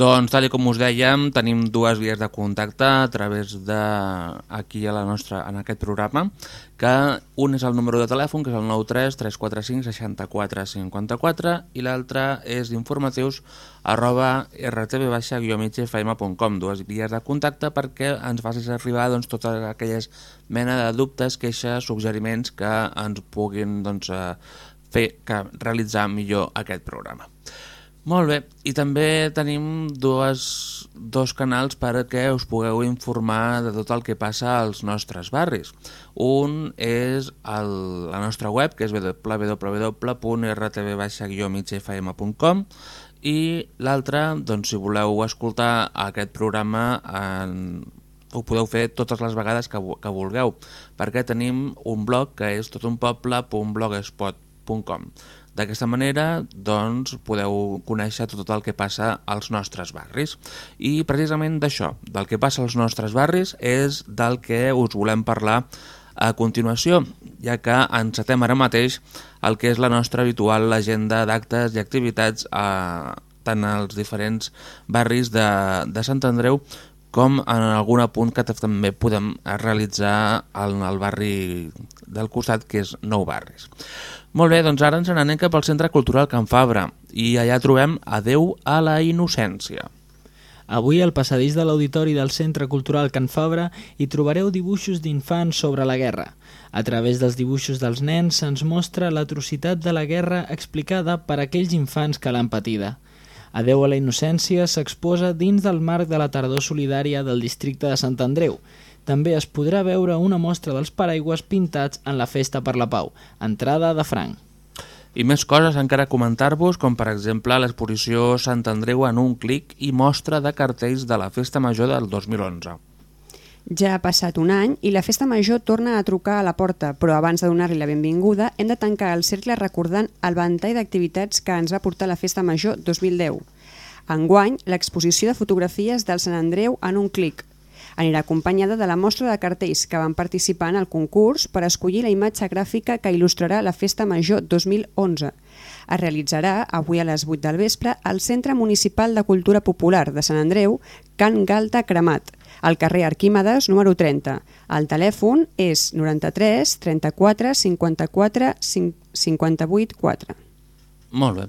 Doncs, tal com us dèiem, tenim dues vies de contacte a través de aquí a la nostra, en aquest programa, que un és el número de telèfon, que és el 93 345 64 54, i l'altre és d'informatius arroba rtb-migfm.com, dues vies de contacte perquè ens facis arribar doncs, totes aquelles mena de dubtes, queixes, suggeriments que ens puguin doncs, eh, fer que realitzar millor aquest programa. Molt bé, i també tenim dues, dos canals perquè us pugueu informar de tot el que passa als nostres barris. Un és el, la nostra web, que és www.rtv-migfm.com i l'altre, doncs, si voleu escoltar aquest programa en, ho podeu fer totes les vegades que, que vulgueu, perquè tenim un blog que és totunpoble.blogspot.com. D'aquesta manera, doncs, podeu conèixer tot el que passa als nostres barris. I precisament d'això, del que passa als nostres barris, és del que us volem parlar a continuació, ja que encetem ara mateix el que és la nostra habitual agenda d'actes i activitats a, tant als diferents barris de, de Sant Andreu com en algun apunt que també podem realitzar en el barri del costat, que és Nou Barris. Molt bé, doncs ara ens n'anem cap al Centre Cultural Can Fabra i allà trobem Adeu a la Innocència. Avui al passadís de l'Auditori del Centre Cultural Can Fabra hi trobareu dibuixos d'infants sobre la guerra. A través dels dibuixos dels nens se'ns mostra l'atrocitat de la guerra explicada per aquells infants que l'han patida. Adeu a la innocència s'exposa dins del marc de la tardor solidària del districte de Sant Andreu. També es podrà veure una mostra dels paraigües pintats en la Festa per la Pau, entrada de franc. I més coses encara comentar-vos, com per exemple l'exposició Sant Andreu en un clic i mostra de cartells de la Festa Major del 2011. Ja ha passat un any i la festa major torna a trucar a la porta, però abans de donar-li la benvinguda hem de tancar el cercle recordant el ventall d'activitats que ens va portar la festa major 2010. Enguany, l'exposició de fotografies del Sant Andreu en un clic. Anirà acompanyada de la mostra de cartells que van participar en el concurs per escollir la imatge gràfica que il·lustrarà la Festa Major 2011. Es realitzarà avui a les 8 del vespre al Centre Municipal de Cultura Popular de Sant Andreu, Can Galta Cremat, al carrer Arquímedes, número 30. El telèfon és 93 34 54 58 4. Molt bé.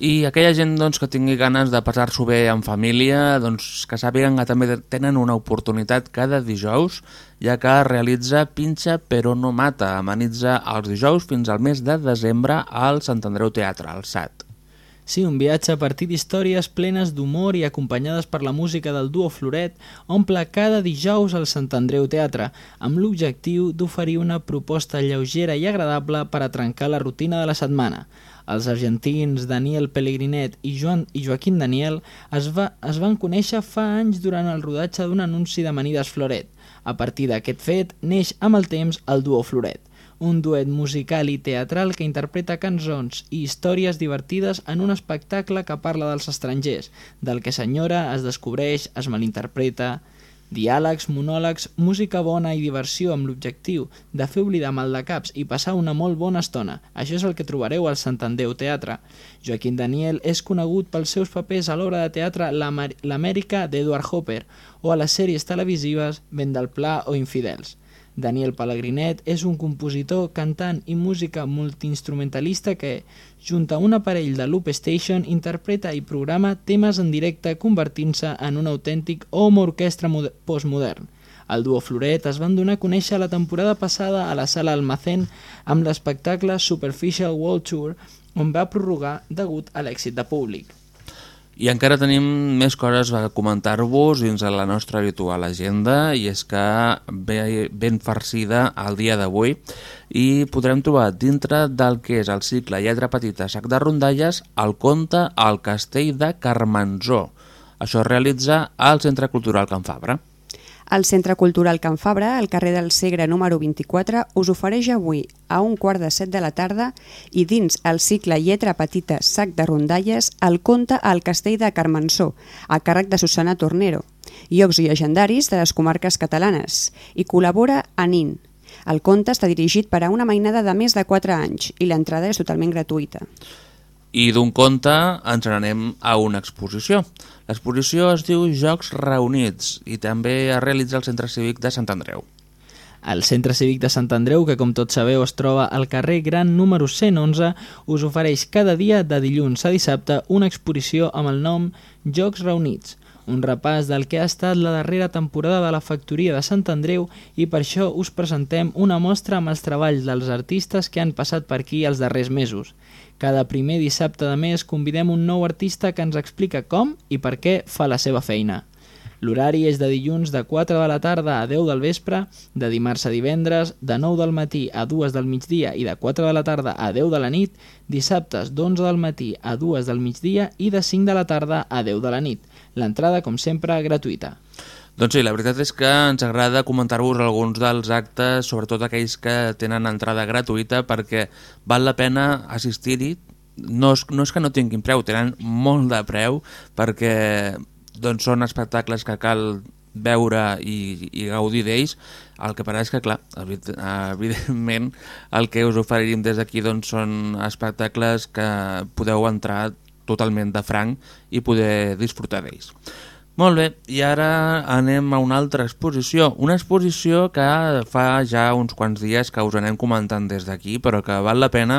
I aquella gent doncs, que tingui ganes de passar-s'ho bé en família, doncs, que sàpiguen que també tenen una oportunitat cada dijous, ja que realitza Pinxa però no mata, amenitza els dijous fins al mes de desembre al Sant Andreu Teatre, al SAT. Sí, un viatge a partir d'històries plenes d'humor i acompanyades per la música del duo Floret omple cada dijous al Sant Andreu Teatre, amb l'objectiu d'oferir una proposta lleugera i agradable per a trencar la rutina de la setmana. Els argentins Daniel Pellegrinet i, Joan, i Joaquín Daniel es, va, es van conèixer fa anys durant el rodatge d'un anunci d'amanides Floret. A partir d'aquest fet, neix amb el temps el duo Floret, un duet musical i teatral que interpreta cançons i històries divertides en un espectacle que parla dels estrangers, del que s'enyora, es descobreix, es malinterpreta... Diàlegs, monòlegs, música bona i diversió amb l'objectiu de fer oblidar mal de caps i passar una molt bona estona. Això és el que trobareu al Sant Andreu Teatre. Joaquín Daniel és conegut pels seus papers a l'obra de teatre L'Amèrica d'Edward Hopper o a les sèries televisives Vent del Pla o Infidels. Daniel Pellegrinet és un compositor, cantant i música multiinstrumentalista que, junt a un aparell de Loop Station, interpreta i programa temes en directe convertint-se en un autèntic home orquestra moder- postmodern. El duo Floret es van donar a conèixer la temporada passada a la sala Almacén amb l'espectacle Superficial World Tour, on va prorrogar degut a l'èxit de públic. I encara tenim més coses a comentar-vos dins de la nostra habitual agenda i és que ve ben farcida el dia d'avui i podrem trobar dintre del que és el cicle Lletra Petita Sac de Rondalles el conte al castell de Carmenzó. Això es realitza al Centre Cultural Can Fabra. El Centre Cultural Can Fabra, al carrer del Segre número 24, us ofereix avui a un quart de set de la tarda i dins el cicle Lletra Petita Sac de Rondalles el conte al castell de Carmençó, a càrrec de Susana Tornero, llocs llegendaris de les comarques catalanes, i col·labora Anin. El conte està dirigit per a una mainada de més de 4 anys i l'entrada és totalment gratuïta. I d'un conte ens n'anem a una exposició. L'exposició es diu Jocs Reunits i també es realitza al Centre Cívic de Sant Andreu. El Centre Cívic de Sant Andreu, que com tots sabeu es troba al carrer Gran número 111, us ofereix cada dia de dilluns a dissabte una exposició amb el nom Jocs Reunits, un repàs del que ha estat la darrera temporada de la Factoria de Sant Andreu i per això us presentem una mostra amb els treballs dels artistes que han passat per aquí els darrers mesos. Cada primer dissabte de mes convidem un nou artista que ens explica com i per què fa la seva feina. L'horari és de dilluns de 4 de la tarda a 10 del vespre, de dimarts a divendres, de 9 del matí a 2 del migdia i de 4 de la tarda a 10 de la nit, dissabtes d'11 del matí a 2 del migdia i de 5 de la tarda a 10 de la nit. L'entrada, com sempre, gratuïta. Doncs sí, la veritat és que ens agrada comentar-vos alguns dels actes, sobretot aquells que tenen entrada gratuïta, perquè val la pena assistir-hi. No, és, no és que no tinguin preu, tenen molt de preu, perquè doncs, són espectacles que cal veure i, i gaudir d'ells. El que és que, clar, evid- evidentment, el que us oferim des d'aquí doncs, són espectacles que podeu entrar totalment de franc i poder disfrutar d'ells. Molt bé, i ara anem a una altra exposició. Una exposició que fa ja uns quants dies que us anem comentant des d'aquí, però que val la pena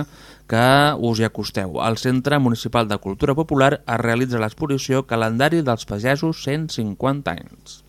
que us hi acosteu. Al Centre Municipal de Cultura Popular es realitza l'exposició Calendari dels Pagesos 150 anys.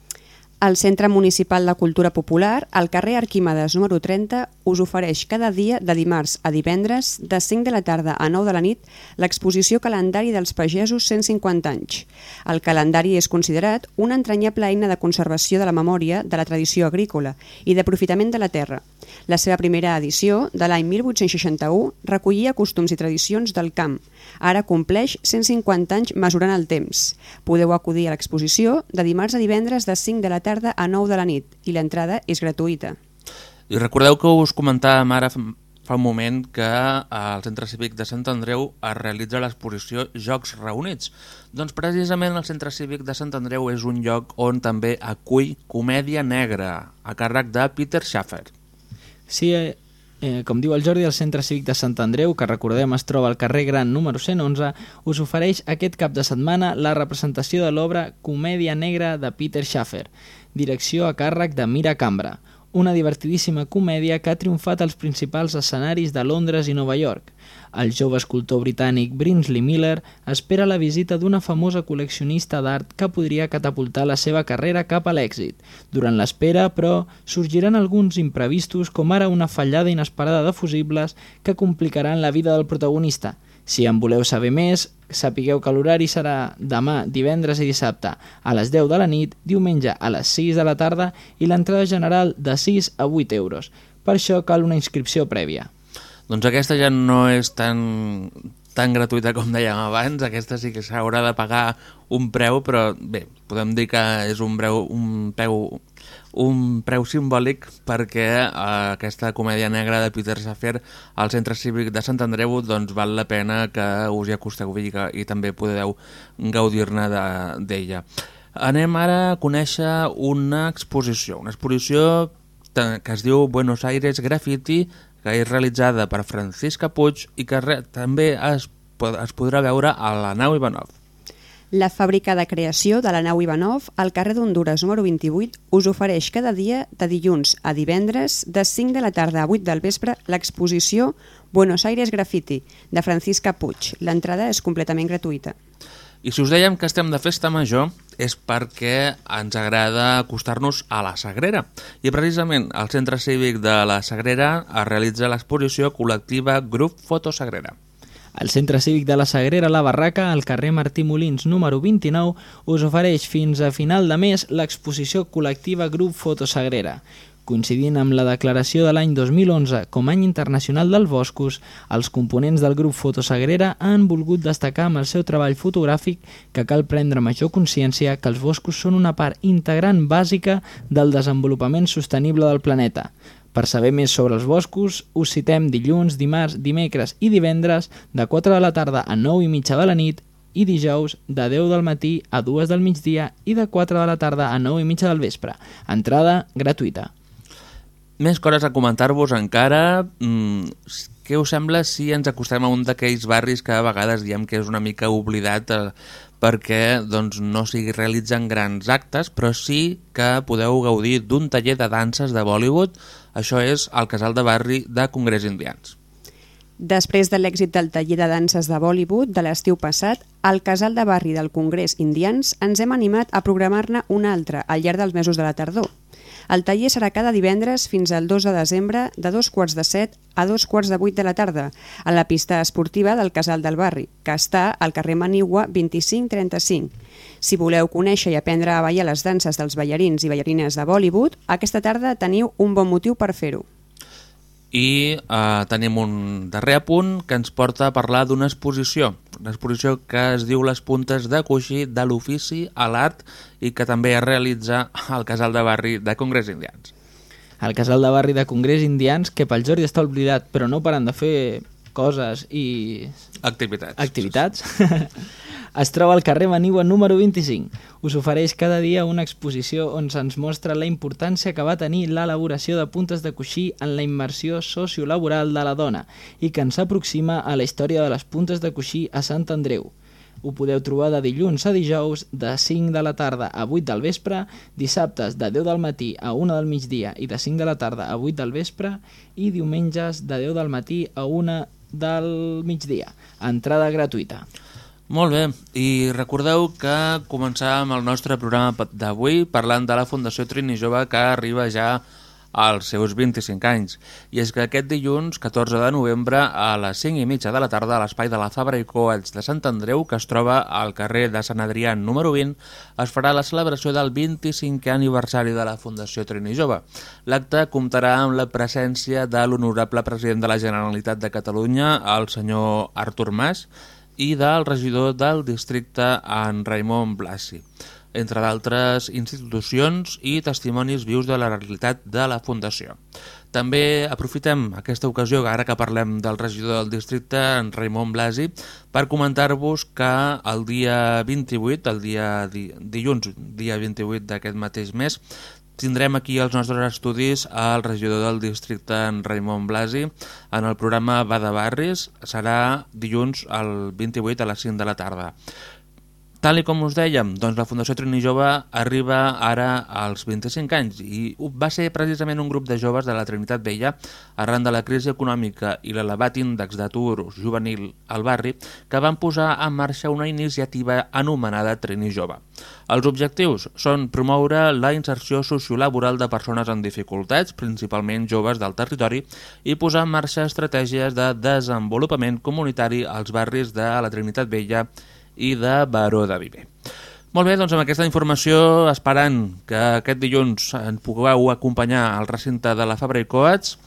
El Centre Municipal de Cultura Popular, al carrer Arquímedes número 30, us ofereix cada dia de dimarts a divendres, de 5 de la tarda a 9 de la nit, l'exposició Calendari dels Pagesos 150 anys. El calendari és considerat una entranyable eina de conservació de la memòria de la tradició agrícola i d'aprofitament de la terra. La seva primera edició, de l'any 1861, recollia costums i tradicions del camp. Ara compleix 150 anys mesurant el temps. Podeu acudir a l'exposició de dimarts a divendres de 5 de la tarda tarda a 9 de la nit i l'entrada és gratuïta. I recordeu que us comentàvem ara fa fa un moment que al Centre Cívic de Sant Andreu es realitza l'exposició Jocs Reunits. Doncs precisament el Centre Cívic de Sant Andreu és un lloc on també acull comèdia negra, a càrrec de Peter Schaffer. Sí, eh, eh, com diu el Jordi, el Centre Cívic de Sant Andreu, que recordem es troba al carrer Gran número 111, us ofereix aquest cap de setmana la representació de l'obra Comèdia Negra de Peter Schaffer, direcció a càrrec de Mira Cambra, una divertidíssima comèdia que ha triomfat als principals escenaris de Londres i Nova York. El jove escultor britànic Brinsley Miller espera la visita d'una famosa col·leccionista d'art que podria catapultar la seva carrera cap a l'èxit. Durant l'espera, però, sorgiran alguns imprevistos com ara una fallada inesperada de fusibles que complicaran la vida del protagonista. Si en voleu saber més, sapigueu que l'horari serà demà, divendres i dissabte a les 10 de la nit, diumenge a les 6 de la tarda i l'entrada general de 6 a 8 euros. Per això cal una inscripció prèvia. Doncs aquesta ja no és tan, tan gratuïta com dèiem abans, aquesta sí que s'haurà de pagar un preu, però bé, podem dir que és un, breu, un, peu, un preu simbòlic perquè eh, aquesta comèdia negra de Peter Saffer al Centre Cívic de Sant Andreu doncs val la pena que us hi acosteu i, que, i també podeu gaudir-ne d'ella. De, Anem ara a conèixer una exposició, una exposició que es diu Buenos Aires Graffiti, que és realitzada per Francisca Puig i que re, també es, es podrà veure a la nau Ivanov. La fàbrica de creació de la nau Ivanov, al carrer d'Honduras número 28, us ofereix cada dia, de dilluns a divendres, de 5 de la tarda a 8 del vespre, l'exposició Buenos Aires Graffiti, de Francisca Puig. L'entrada és completament gratuïta. I si us dèiem que estem de festa major és perquè ens agrada acostar-nos a la Sagrera. I precisament al Centre Cívic de la Sagrera es realitza l'exposició col·lectiva Grup Foto Sagrera. El Centre Cívic de la Sagrera La Barraca, al carrer Martí Molins número 29, us ofereix fins a final de mes l'exposició col·lectiva Grup Foto Sagrera. Coincidint amb la declaració de l'any 2011 com any internacional dels boscos, els components del grup Fotosagrera han volgut destacar amb el seu treball fotogràfic que cal prendre major consciència que els boscos són una part integrant bàsica del desenvolupament sostenible del planeta. Per saber més sobre els boscos, us citem dilluns, dimarts, dimecres i divendres de 4 de la tarda a 9 i mitja de la nit i dijous de 10 del matí a 2 del migdia i de 4 de la tarda a 9 i mitja del vespre. Entrada gratuïta. Més coses a comentar-vos encara. Mm, què us sembla si ens acostem a un d'aquells barris que a vegades diem que és una mica oblidat eh, perquè doncs, no s'hi realitzen grans actes, però sí que podeu gaudir d'un taller de danses de Bollywood. Això és el casal de barri de Congrés Indians. Després de l'èxit del taller de danses de Bollywood de l'estiu passat, al casal de barri del Congrés Indians ens hem animat a programar-ne un altre al llarg dels mesos de la tardor. El taller serà cada divendres fins al 2 de desembre de dos quarts de set a dos quarts de vuit de la tarda a la pista esportiva del Casal del Barri, que està al carrer Manigua 2535. Si voleu conèixer i aprendre a ballar les danses dels ballarins i ballarines de Bollywood, aquesta tarda teniu un bon motiu per fer-ho. I eh, tenim un darrer apunt que ens porta a parlar d'una exposició, una exposició que es diu Les puntes de coixí de l'ofici a l'art i que també es realitza al casal de barri de Congrés Indians. El casal de barri de Congrés Indians, que pel Jordi està oblidat, però no paren de fer coses i... Activitats. Activitats. es troba al carrer Manigua número 25. Us ofereix cada dia una exposició on se'ns mostra la importància que va tenir l'elaboració de puntes de coixí en la immersió sociolaboral de la dona i que ens aproxima a la història de les puntes de coixí a Sant Andreu. Ho podeu trobar de dilluns a dijous de 5 de la tarda a 8 del vespre, dissabtes de 10 del matí a 1 del migdia i de 5 de la tarda a 8 del vespre i diumenges de 10 del matí a 1 del migdia. Entrada gratuïta. Molt bé, i recordeu que començàvem el nostre programa d'avui parlant de la Fundació Trini Jove que arriba ja als seus 25 anys. I és que aquest dilluns, 14 de novembre, a les 5 i mitja de la tarda, a l'espai de la Fabra i Coats de Sant Andreu, que es troba al carrer de Sant Adrià número 20, es farà la celebració del 25è aniversari de la Fundació Trini Jove. L'acte comptarà amb la presència de l'honorable president de la Generalitat de Catalunya, el senyor Artur Mas, i del regidor del districte, en Raimon Blasi. entre d'altres institucions i testimonis vius de la realitat de la Fundació. També aprofitem aquesta ocasió, ara que parlem del regidor del districte, en Raimon Blasi, per comentar-vos que el dia 28, el dia di, dilluns, dia 28 d'aquest mateix mes, tindrem aquí als nostres estudis el regidor del districte, en Raimon Blasi, en el programa Va de Barris. Serà dilluns el 28 a les 5 de la tarda. Tal com us dèiem, doncs la Fundació Trini Jove arriba ara als 25 anys i va ser precisament un grup de joves de la Trinitat Vella arran de la crisi econòmica i l'elevat índex d'atur juvenil al barri que van posar en marxa una iniciativa anomenada Trini Jove. Els objectius són promoure la inserció sociolaboral de persones amb dificultats, principalment joves del territori, i posar en marxa estratègies de desenvolupament comunitari als barris de la Trinitat Vella i de Baró de Viver. Molt bé, doncs amb aquesta informació, esperant que aquest dilluns ens pugueu acompanyar al recinte de la Fabra i Coats,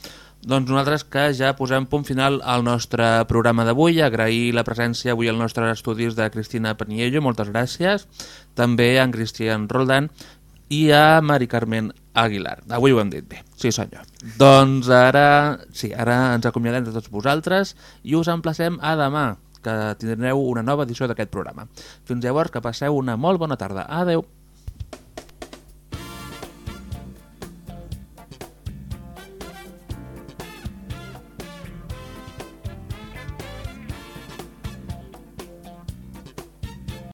doncs nosaltres que ja posem punt final al nostre programa d'avui, agrair la presència avui al nostre estudis de Cristina Paniello, moltes gràcies, també a en Cristian Roldan i a Mari Carmen Aguilar. Avui ho hem dit bé, sí senyor. Doncs ara, sí, ara ens acomiadem de tots vosaltres i us emplacem a demà, que tindreu una nova edició d'aquest programa. Fins llavors, que passeu una molt bona tarda. Adeu!